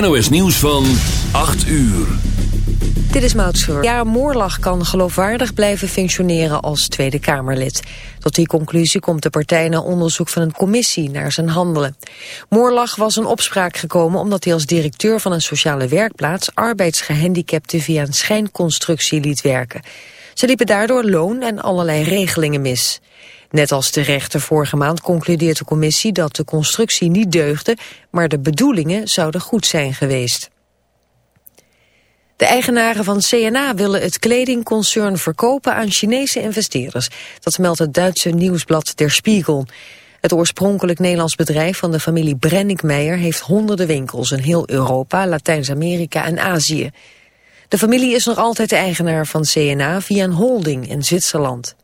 NOS nieuws van 8 uur. Dit is Maud Ja, Moorlag kan geloofwaardig blijven functioneren als Tweede Kamerlid. Tot die conclusie komt de partij na onderzoek van een commissie naar zijn handelen. Moorlag was een opspraak gekomen omdat hij als directeur van een sociale werkplaats arbeidsgehandicapten via een schijnconstructie liet werken. Ze liepen daardoor loon en allerlei regelingen mis. Net als de rechter vorige maand concludeert de commissie dat de constructie niet deugde, maar de bedoelingen zouden goed zijn geweest. De eigenaren van CNA willen het kledingconcern verkopen aan Chinese investeerders. Dat meldt het Duitse nieuwsblad Der Spiegel. Het oorspronkelijk Nederlands bedrijf van de familie Brenninkmeijer heeft honderden winkels in heel Europa, Latijns-Amerika en Azië. De familie is nog altijd de eigenaar van CNA via een holding in Zwitserland.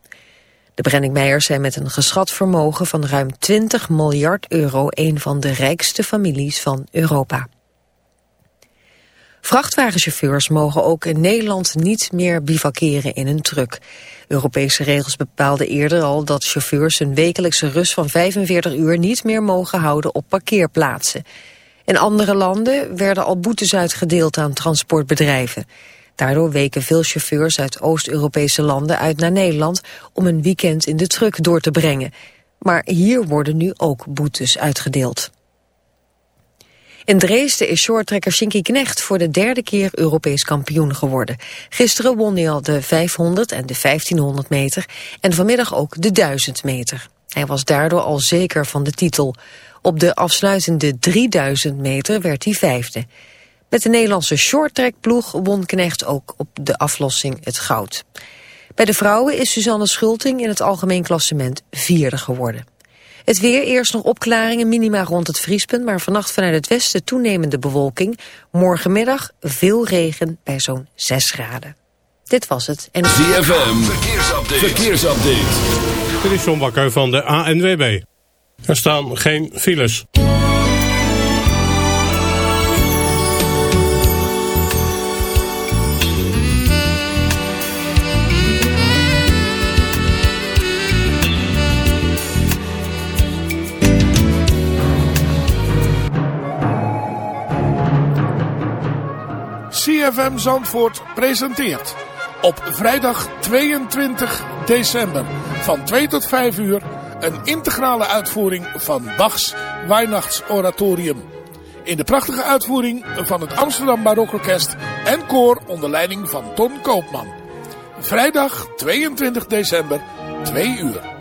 De Brenninkmeijers zijn met een geschat vermogen van ruim 20 miljard euro een van de rijkste families van Europa. Vrachtwagenchauffeurs mogen ook in Nederland niet meer bivakeren in een truck. Europese regels bepaalden eerder al dat chauffeurs een wekelijkse rust van 45 uur niet meer mogen houden op parkeerplaatsen. In andere landen werden al boetes uitgedeeld aan transportbedrijven. Daardoor weken veel chauffeurs uit Oost-Europese landen uit naar Nederland om een weekend in de truck door te brengen. Maar hier worden nu ook boetes uitgedeeld. In Dresden is shorttrekker Shinky Knecht voor de derde keer Europees kampioen geworden. Gisteren won hij al de 500 en de 1500 meter en vanmiddag ook de 1000 meter. Hij was daardoor al zeker van de titel. Op de afsluitende 3000 meter werd hij vijfde. Met de Nederlandse shorttrackploeg won Knecht ook op de aflossing het goud. Bij de vrouwen is Suzanne Schulting in het algemeen klassement vierde geworden. Het weer, eerst nog opklaringen, minima rond het vriespunt... maar vannacht vanuit het westen toenemende bewolking. Morgenmiddag veel regen bij zo'n 6 graden. Dit was het. En... ZFM, verkeersupdate. verkeersupdate. Dit is John Bakker van de ANWB. Er staan geen files. CFM Zandvoort presenteert op vrijdag 22 december van 2 tot 5 uur een integrale uitvoering van Bachs Weihnachtsoratorium. In de prachtige uitvoering van het Amsterdam Barokorkest en koor onder leiding van Ton Koopman. Vrijdag 22 december 2 uur.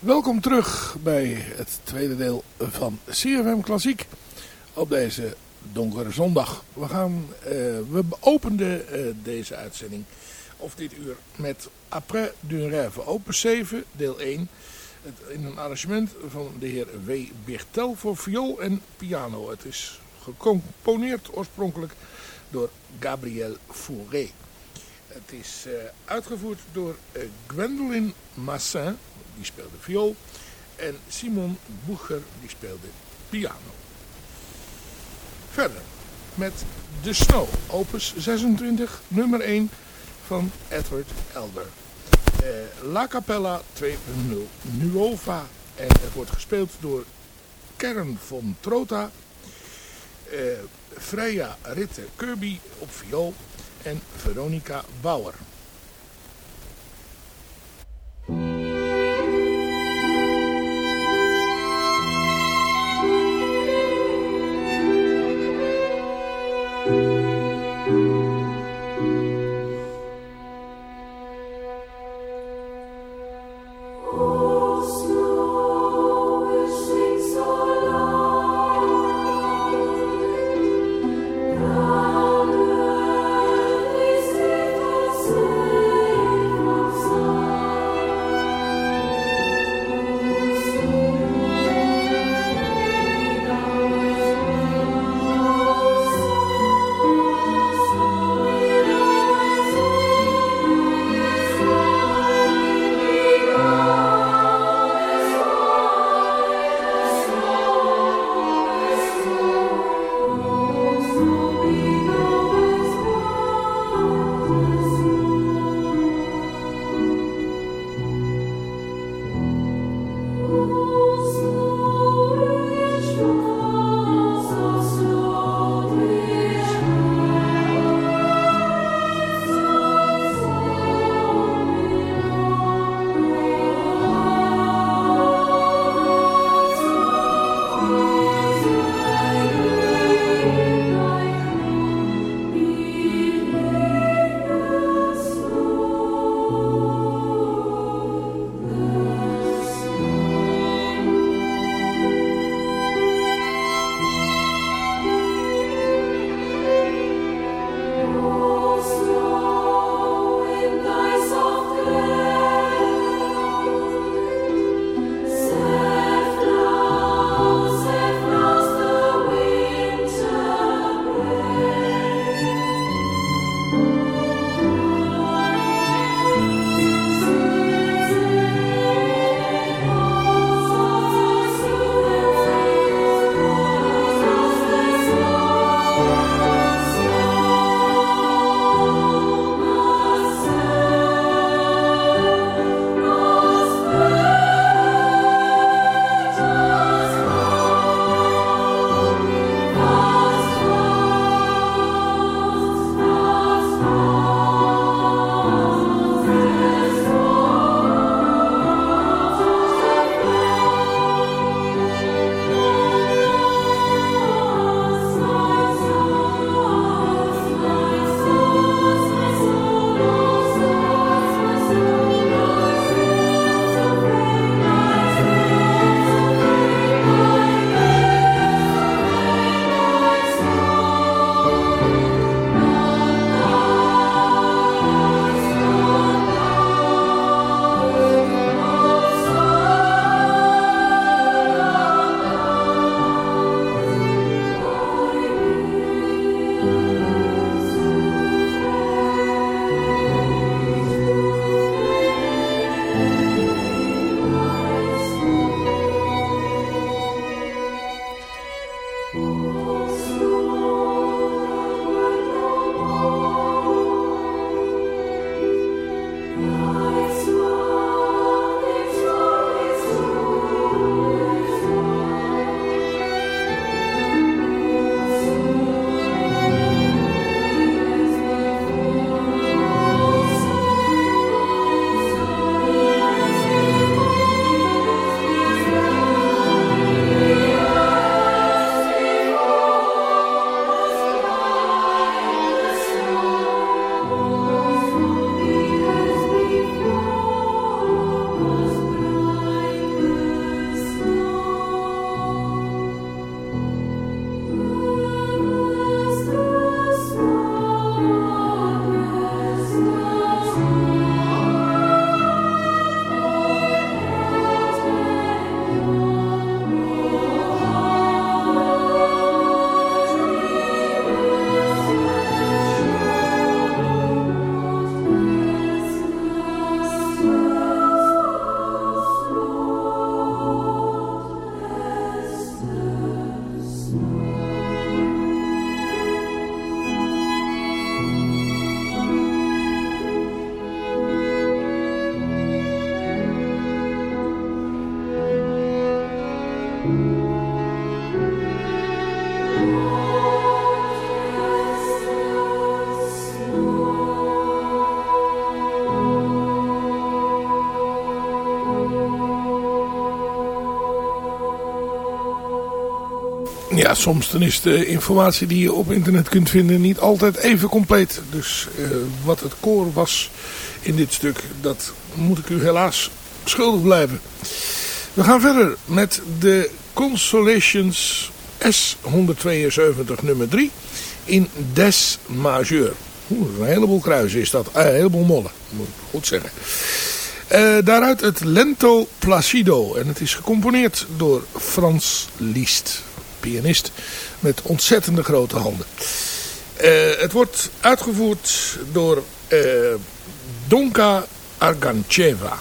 Welkom terug bij het tweede deel van CFM Klassiek op deze donkere zondag. We, gaan, uh, we openden uh, deze uitzending, of dit uur, met Après d'une rêve, opus 7, deel 1. Het, in een arrangement van de heer W. Birtel voor viool en piano. Het is gecomponeerd oorspronkelijk door Gabriel Fauré. Het is uh, uitgevoerd door Gwendoline Massin die speelde viool. En Simon Boeger, die speelde piano. Verder met The Snow, opus 26, nummer 1 van Edward Elder. Uh, La Capella 2.0 Nuova. En het wordt gespeeld door Kern von Trota, uh, Freya Ritte Kirby op viool en Veronica Bauer. Ja, soms dan is de informatie die je op internet kunt vinden niet altijd even compleet. Dus uh, wat het koor was in dit stuk, dat moet ik u helaas schuldig blijven. We gaan verder met de Consolations S172 nummer 3 in Des majeur. Een heleboel kruisen is dat. Uh, een heleboel mollen, moet ik goed zeggen. Uh, daaruit het Lento Placido. En het is gecomponeerd door Frans Liszt. Pianist met ontzettende grote handen. Uh, het wordt uitgevoerd door Donka Argancheva.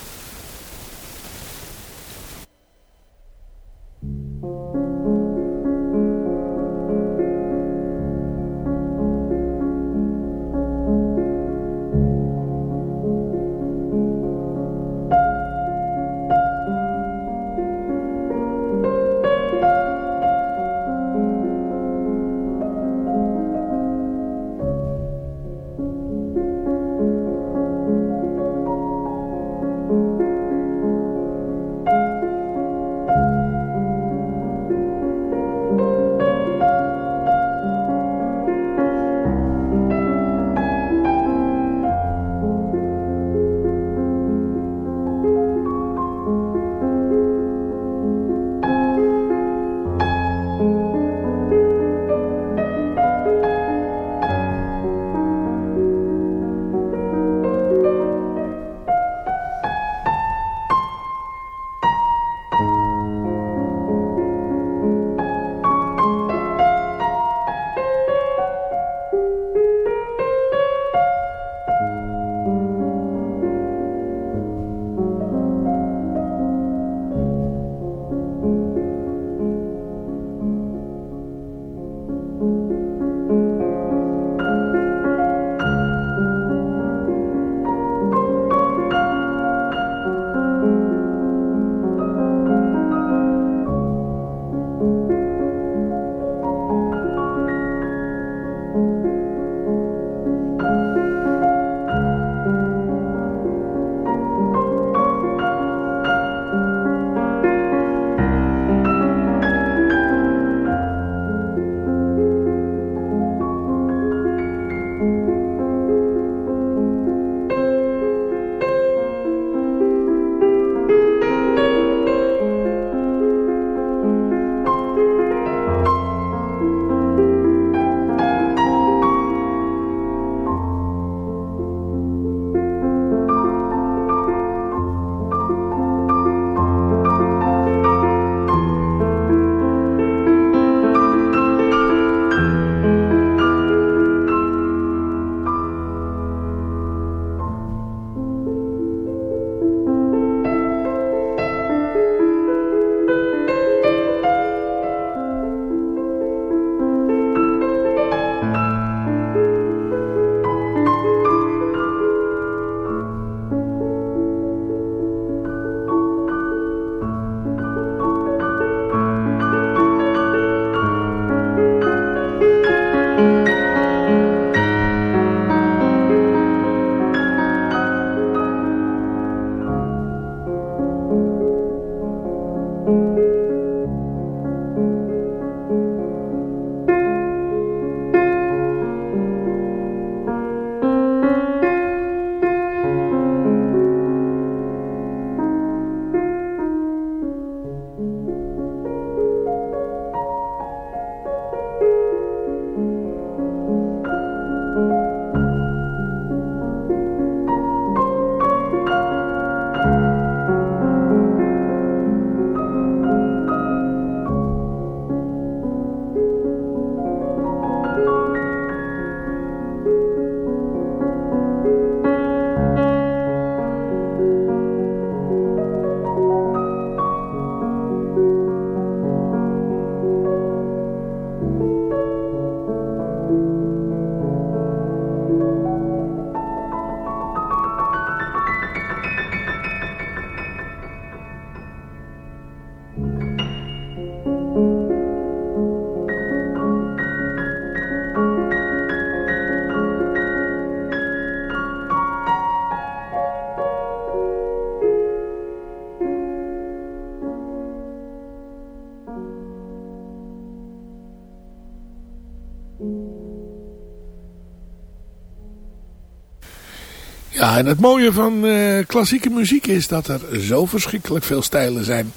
Ja, en het mooie van uh, klassieke muziek is dat er zo verschrikkelijk veel stijlen zijn.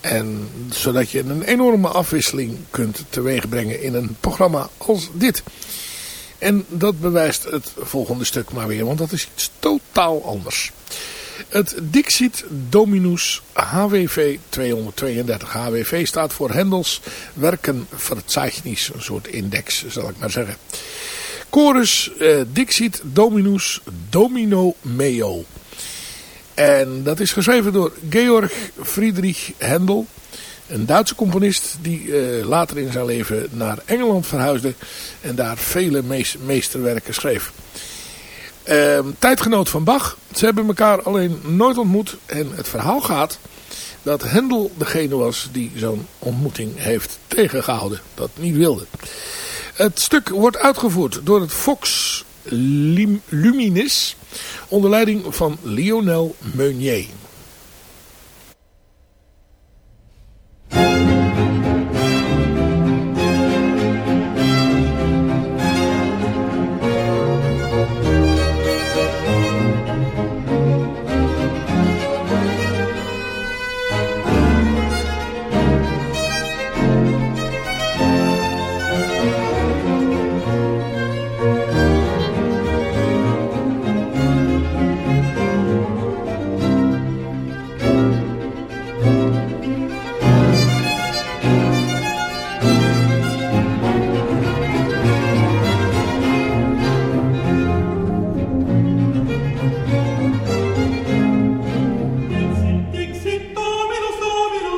En zodat je een enorme afwisseling kunt teweegbrengen in een programma als dit. En dat bewijst het volgende stuk maar weer, want dat is iets totaal anders. Het Dixit Dominus HWV 232. HWV staat voor Hendels Werkenverzeichnis, een soort index zal ik maar zeggen. Chorus eh, Dixit Dominus Domino Meo. En dat is geschreven door Georg Friedrich Händel. Een Duitse componist die eh, later in zijn leven naar Engeland verhuisde. En daar vele meesterwerken schreef. Ehm, tijdgenoot van Bach. Ze hebben elkaar alleen nooit ontmoet. En het verhaal gaat dat Hendel degene was die zo'n ontmoeting heeft tegengehouden. Dat niet wilde. Het stuk wordt uitgevoerd door het Fox Luminis onder leiding van Lionel Meunier.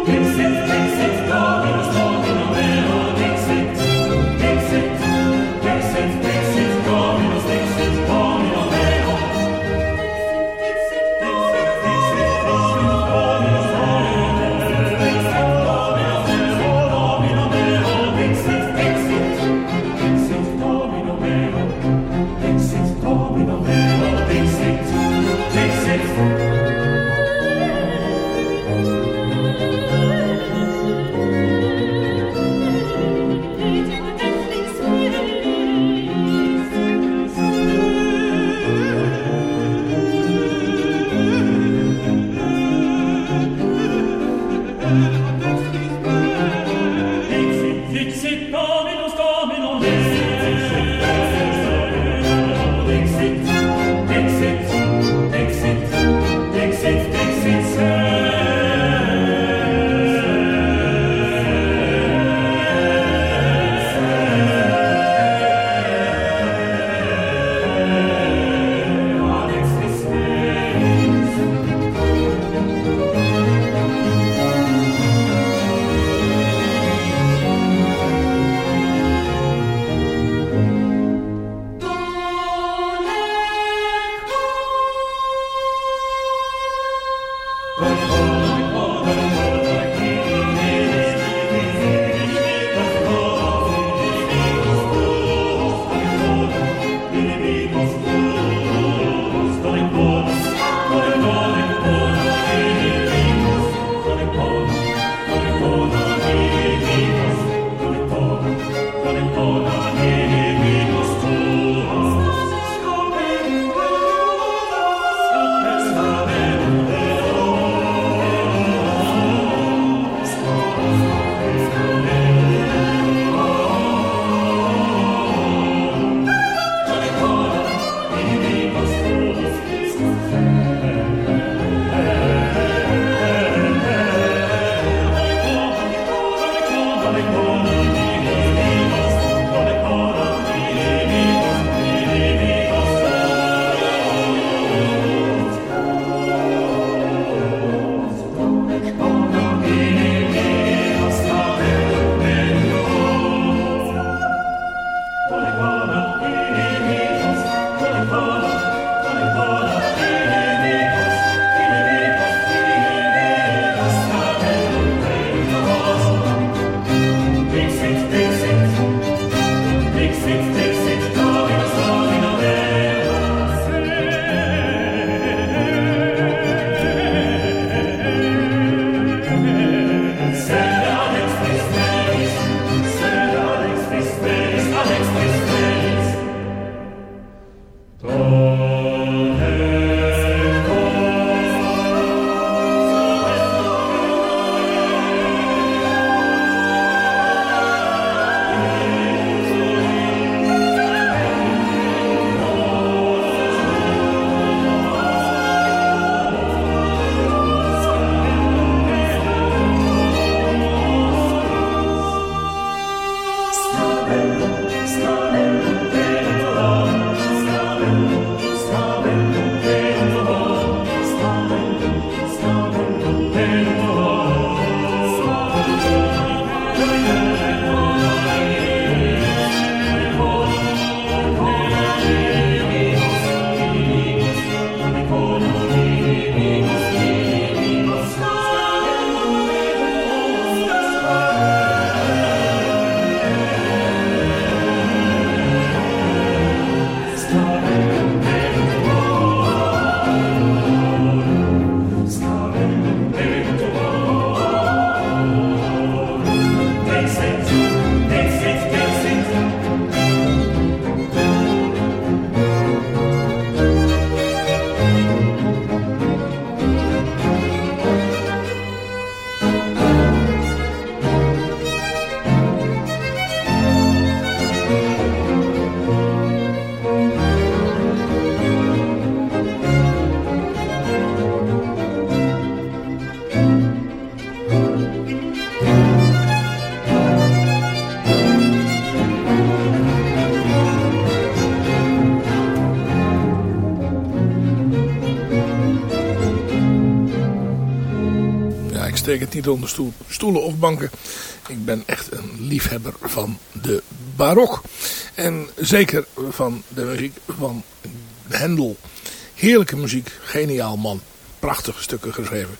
Dixit, Dixit, go! Betekent niet onder stoelen of banken. Ik ben echt een liefhebber van de barok. En zeker van de muziek van Hendel. Heerlijke muziek, geniaal man. Prachtige stukken geschreven.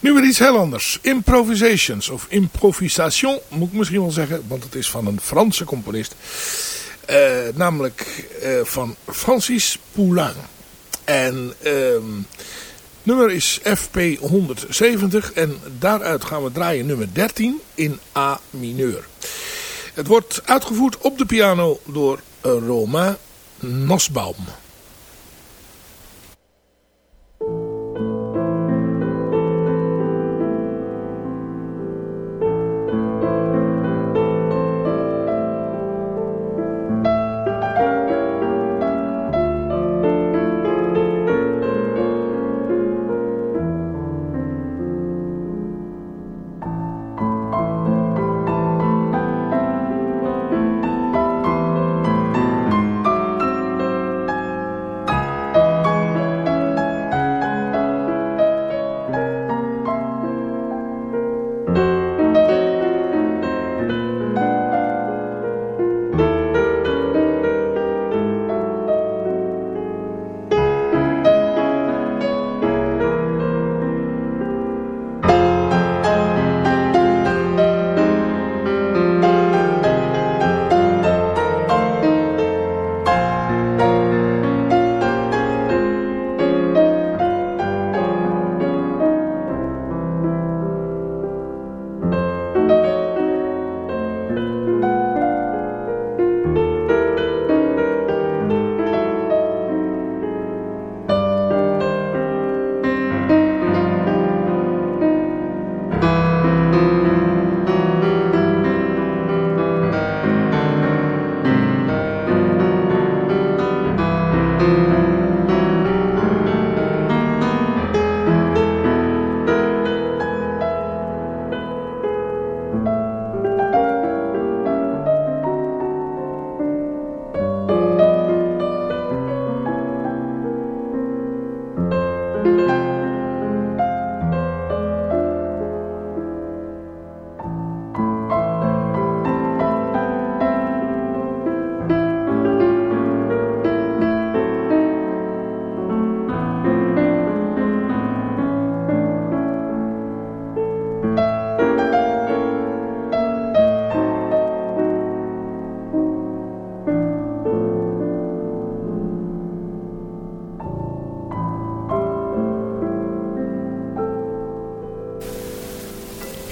Nu weer iets heel anders. Improvisations of improvisation moet ik misschien wel zeggen. Want het is van een Franse componist. Uh, namelijk uh, van Francis Poulain. En uh, nummer is FP 170 en daaruit gaan we draaien nummer 13 in A mineur. Het wordt uitgevoerd op de piano door Romain Nosbaum.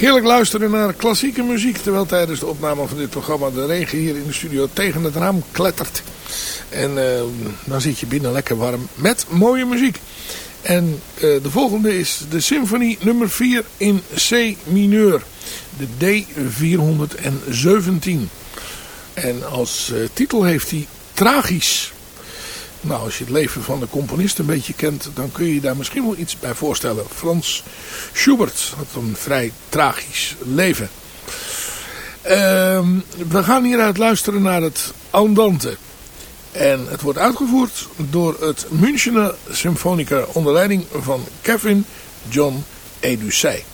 Heerlijk luisteren naar klassieke muziek. Terwijl tijdens de opname van dit programma de regen hier in de studio tegen het raam klettert. En uh, dan zit je binnen lekker warm met mooie muziek. En uh, de volgende is de symfonie nummer 4 in C mineur. De D417. En als uh, titel heeft hij Tragisch. Nou, als je het leven van de componist een beetje kent, dan kun je daar misschien wel iets bij voorstellen. Frans Schubert had een vrij tragisch leven. Uh, we gaan hieruit luisteren naar het Andante. En het wordt uitgevoerd door het Münchener Symfonica onder leiding van Kevin John Edusei.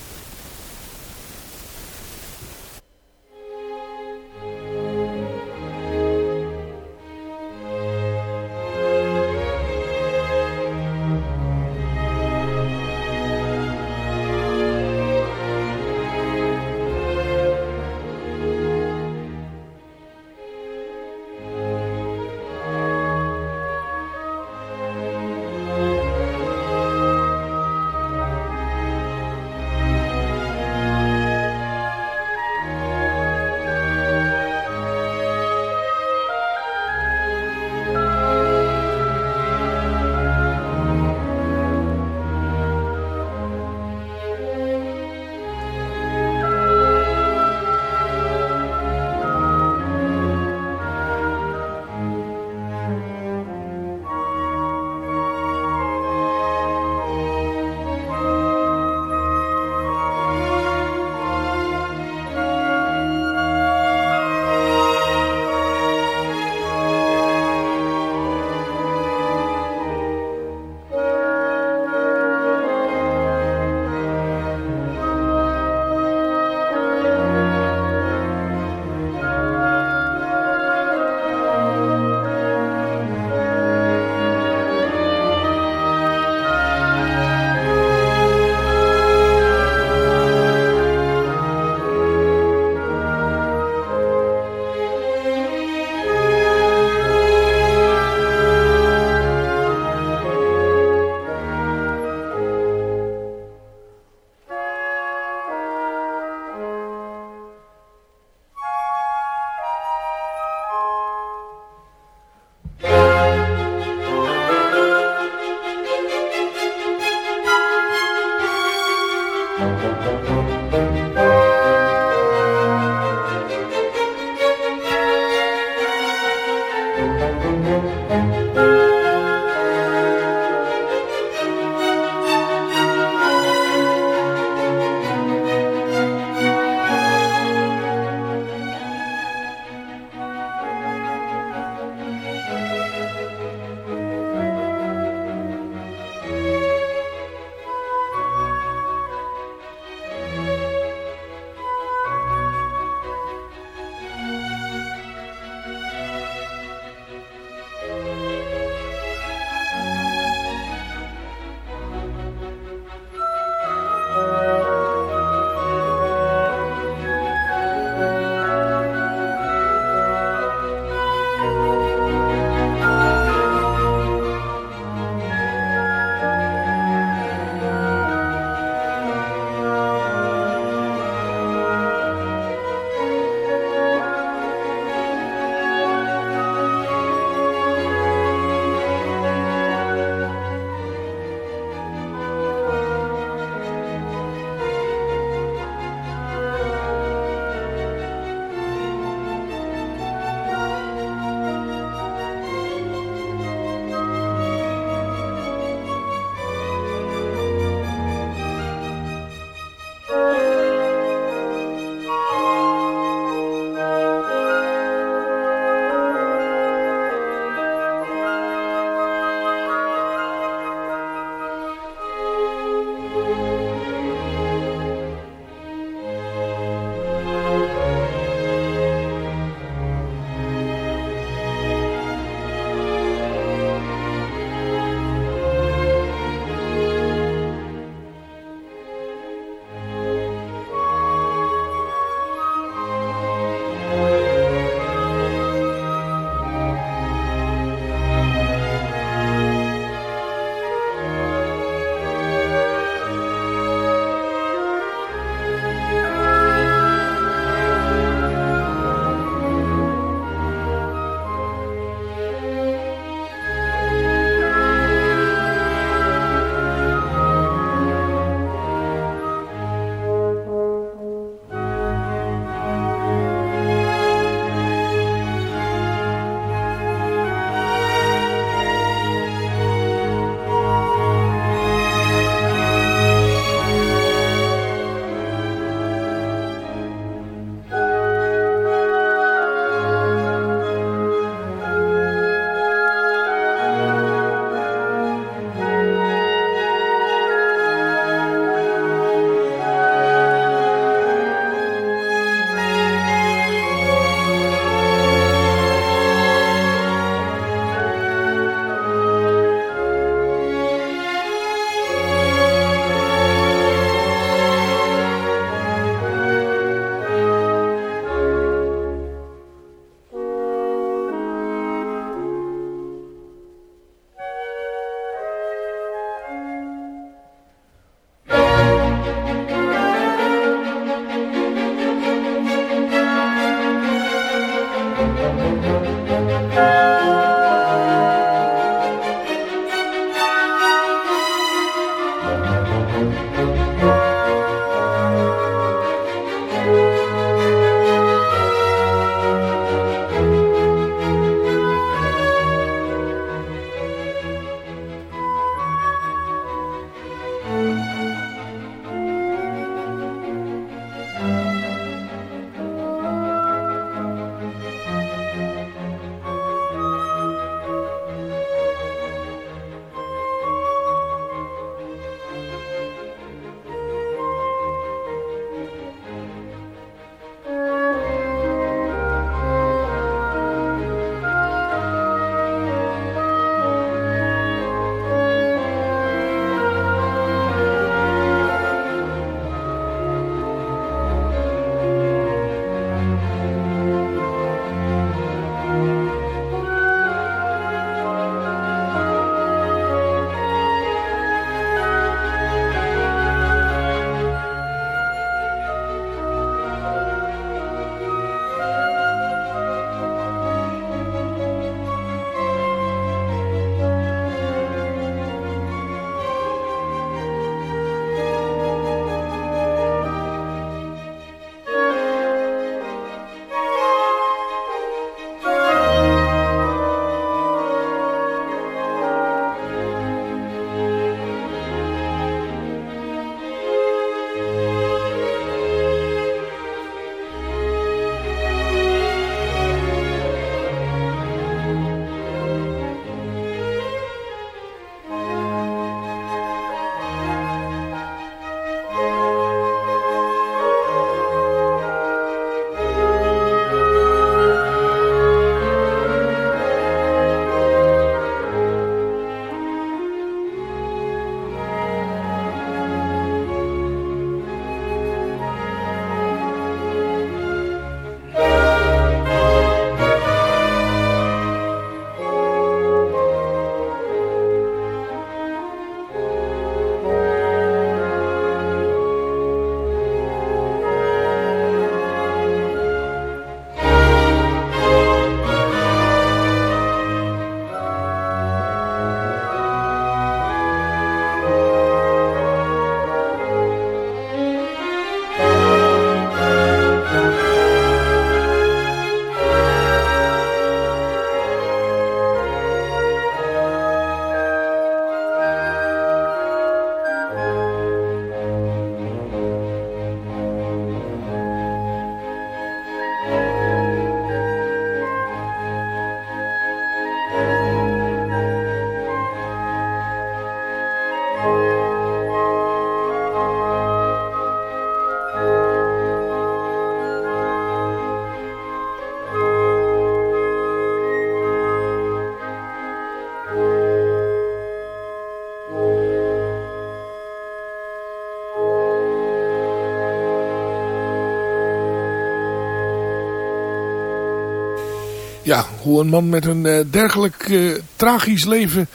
Ja, hoe een man met een uh, dergelijk uh, tragisch leven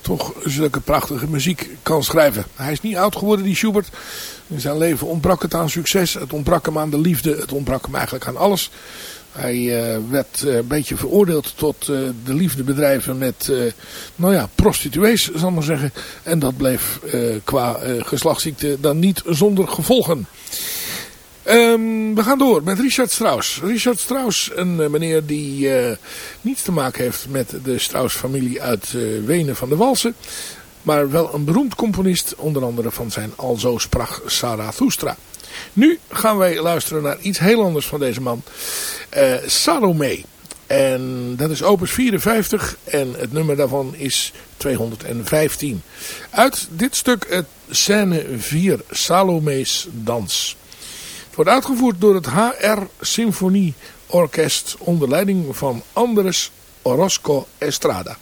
toch zulke prachtige muziek kan schrijven. Hij is niet oud geworden, die Schubert. In zijn leven ontbrak het aan succes, het ontbrak hem aan de liefde, het ontbrak hem eigenlijk aan alles. Hij uh, werd een beetje veroordeeld tot uh, de liefdebedrijven met, nou ja, prostituees, zal ik maar zeggen. En dat bleef qua geslachtsziekte dan niet zonder gevolgen. Um, we gaan door met Richard Strauss. Richard Strauss, een uh, meneer die uh, niets te maken heeft met de Strauss-familie uit uh, Wenen van de Walsen. Maar wel een beroemd componist, onder andere van zijn Alzo sprach Zarathustra. Nu gaan wij luisteren naar iets heel anders van deze man. Salome. En dat is opus 54 en het nummer daarvan is 215. Uit dit stuk het scène 4 Salome's dans. Wordt uitgevoerd door het HR Symfonie Orkest onder leiding van Andres Orozco Estrada.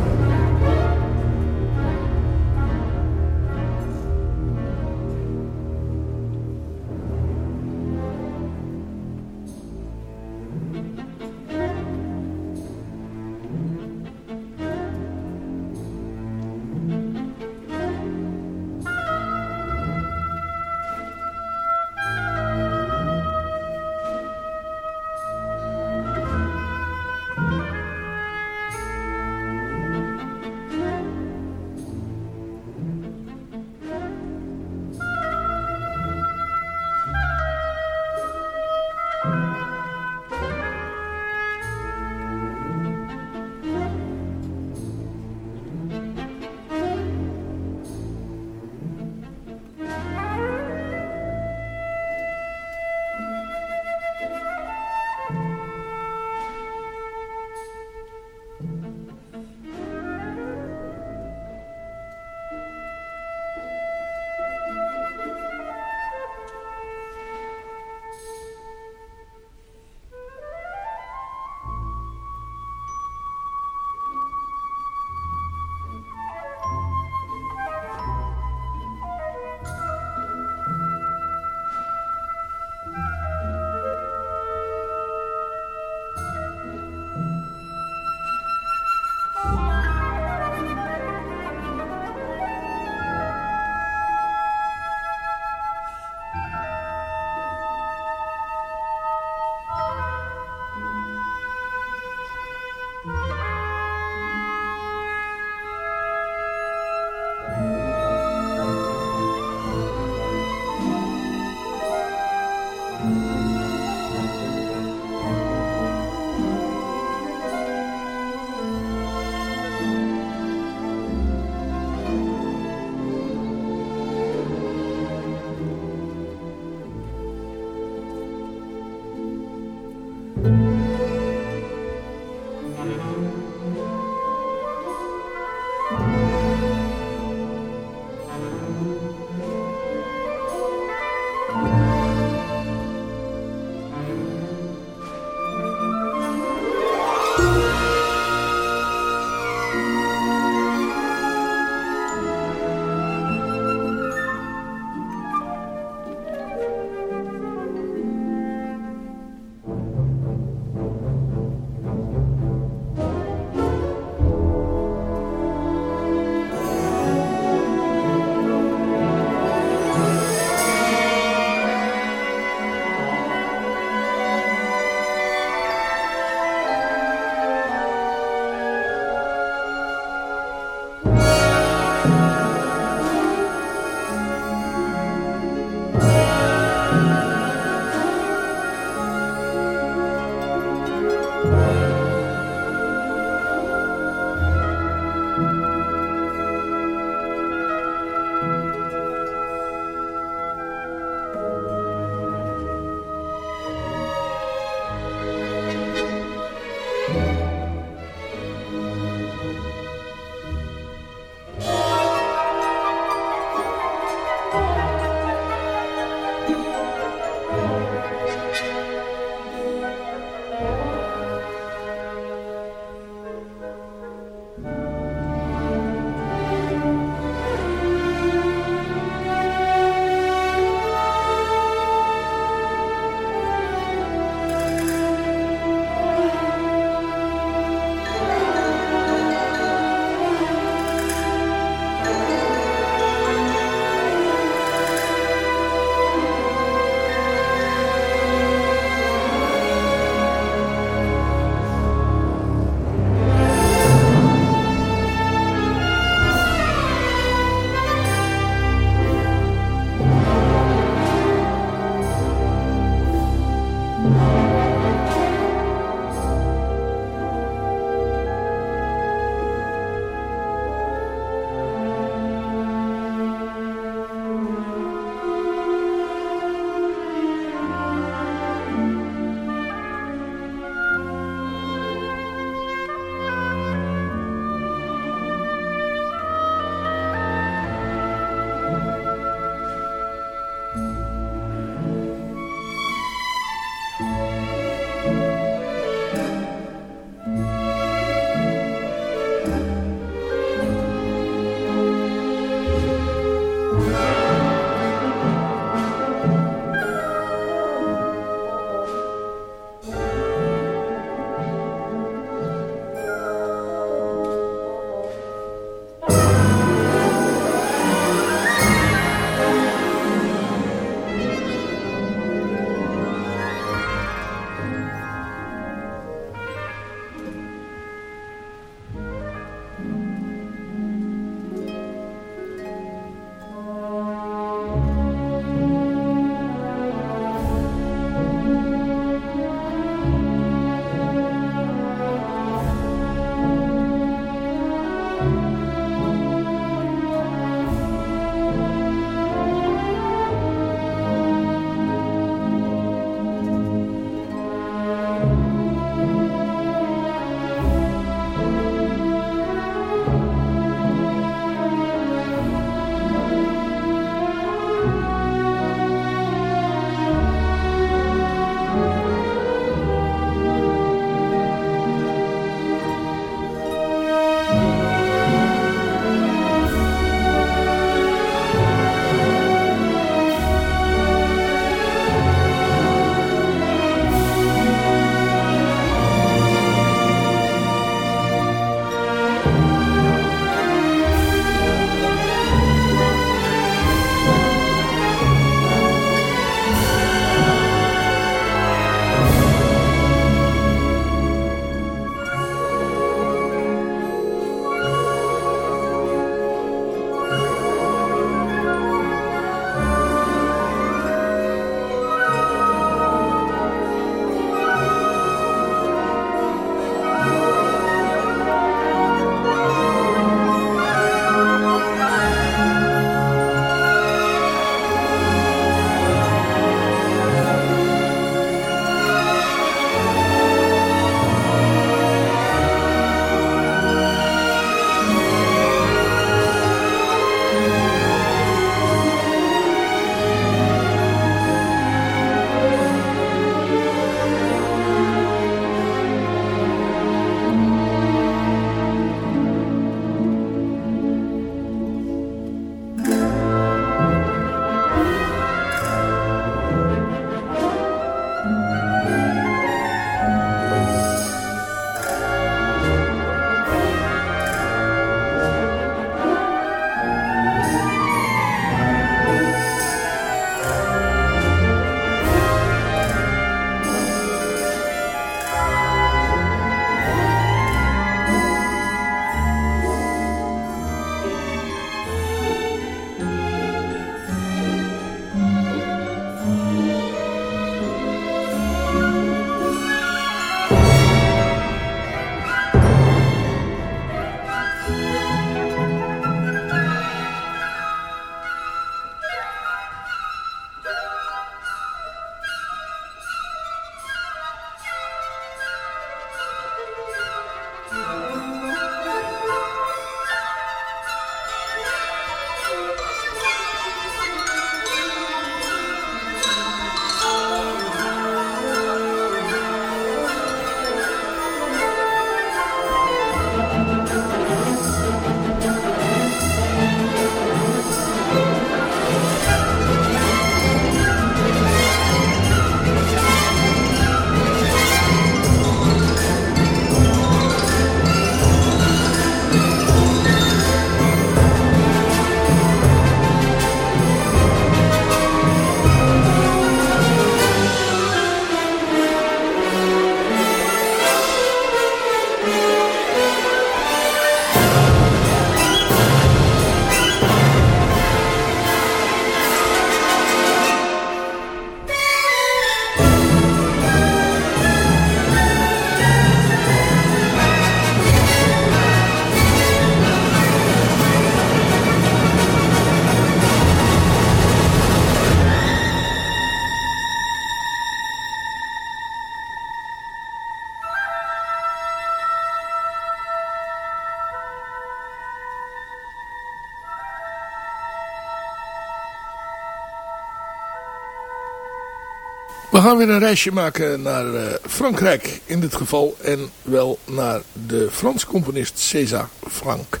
We gaan weer een reisje maken naar uh, Frankrijk in dit geval. En wel naar de Franse componist César Franck.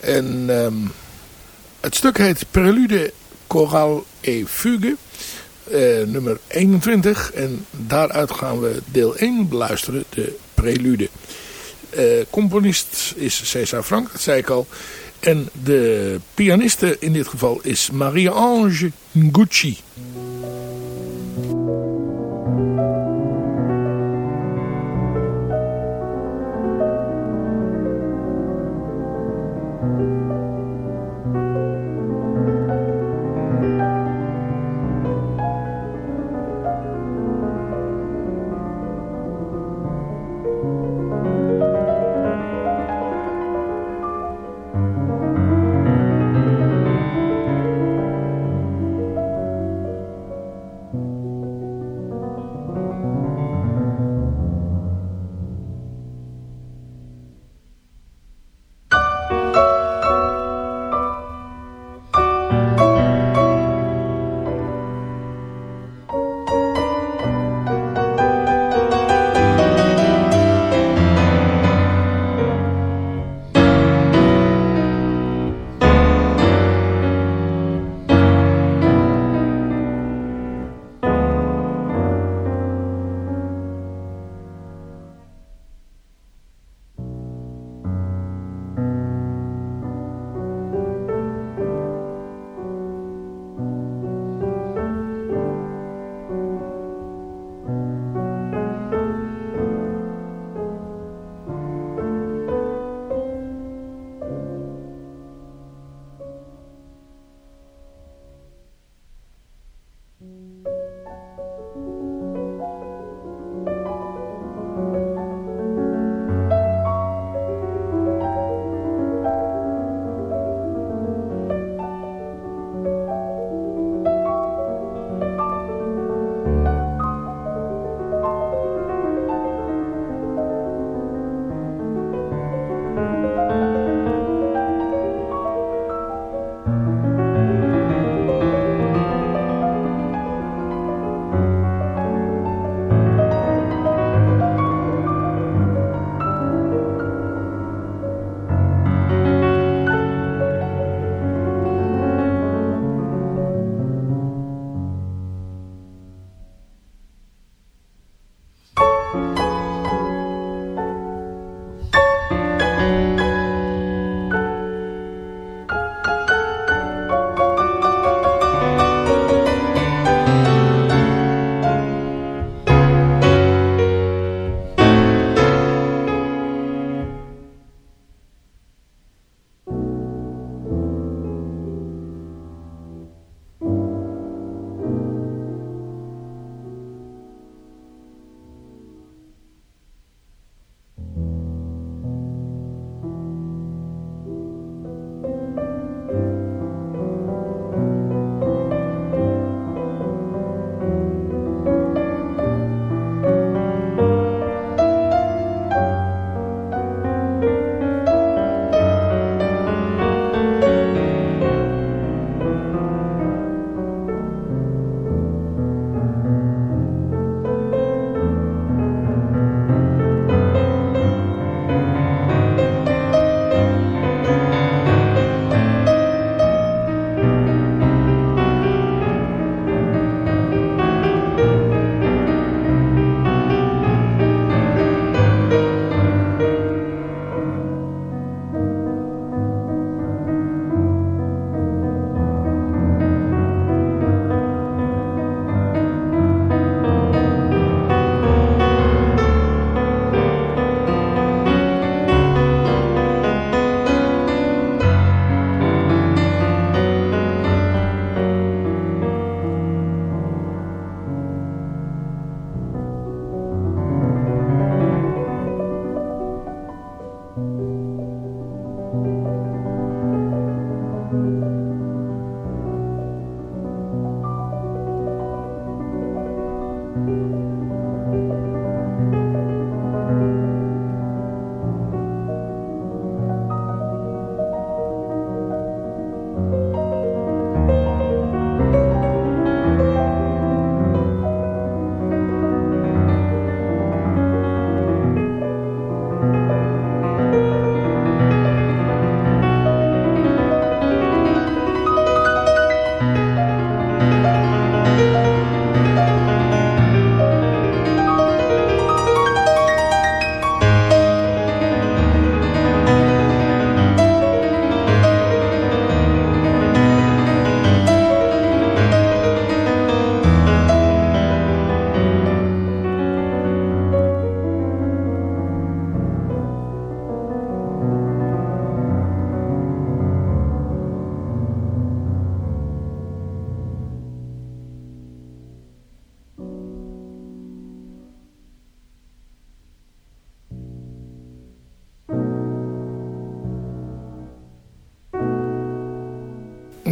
En um, het stuk heet Prelude, Chorale et Fugue. Uh, nummer 21. En daaruit gaan we deel 1 beluisteren, de Prelude. Uh, componist is César Franck, dat zei ik al. En de pianiste in dit geval is Marie-Ange Gucci.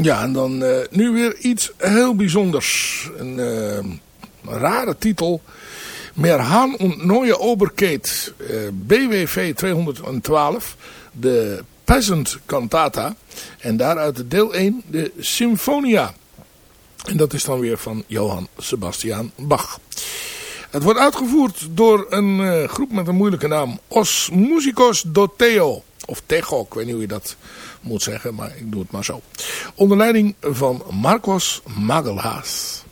Ja, en dan uh, nu weer iets heel bijzonders. Een uh, rare titel. Meer Haan und Neue Oberkeet. Uh, BWV 212. De Peasant Cantata. En daaruit de deel 1, de Symphonia. En dat is dan weer van Johann Sebastian Bach. Het wordt uitgevoerd door een groep met een moeilijke naam. Os Musicos do Teo. Of Tejo, ik weet niet hoe je dat moet zeggen, maar ik doe het maar zo. Onder leiding van Marcos Magelhaas.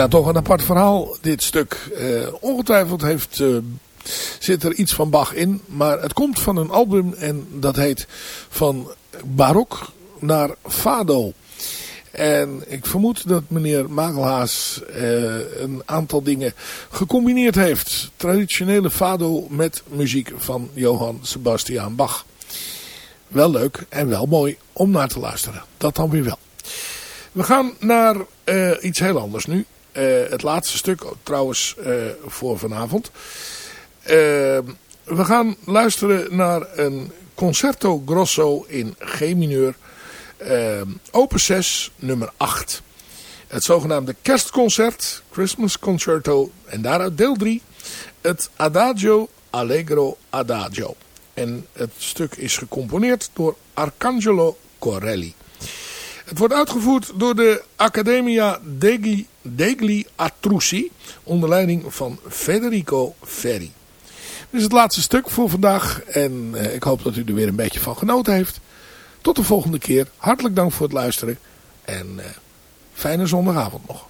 Ja, toch een apart verhaal dit stuk. Uh, ongetwijfeld heeft, uh, zit er iets van Bach in. Maar het komt van een album en dat heet Van Barok naar Fado. En ik vermoed dat meneer Magelhaas uh, een aantal dingen gecombineerd heeft. Traditionele fado met muziek van Johann Sebastian Bach. Wel leuk en wel mooi om naar te luisteren. Dat dan weer wel. We gaan naar iets heel anders nu. Uh, het laatste stuk trouwens uh, voor vanavond. Uh, we gaan luisteren naar een Concerto Grosso in G mineur. opus 6 nummer 8. Het zogenaamde kerstconcert, Christmas Concerto. En daaruit deel 3. Het Adagio Allegro Adagio. En het stuk is gecomponeerd door Arcangelo Corelli. Het wordt uitgevoerd door de Accademia degli, degli onder leiding van Federico Ferri. Dit is het laatste stuk voor vandaag en eh, ik hoop dat u er weer een beetje van genoten heeft. Tot de volgende keer. Hartelijk dank voor het luisteren en eh, fijne zondagavond nog.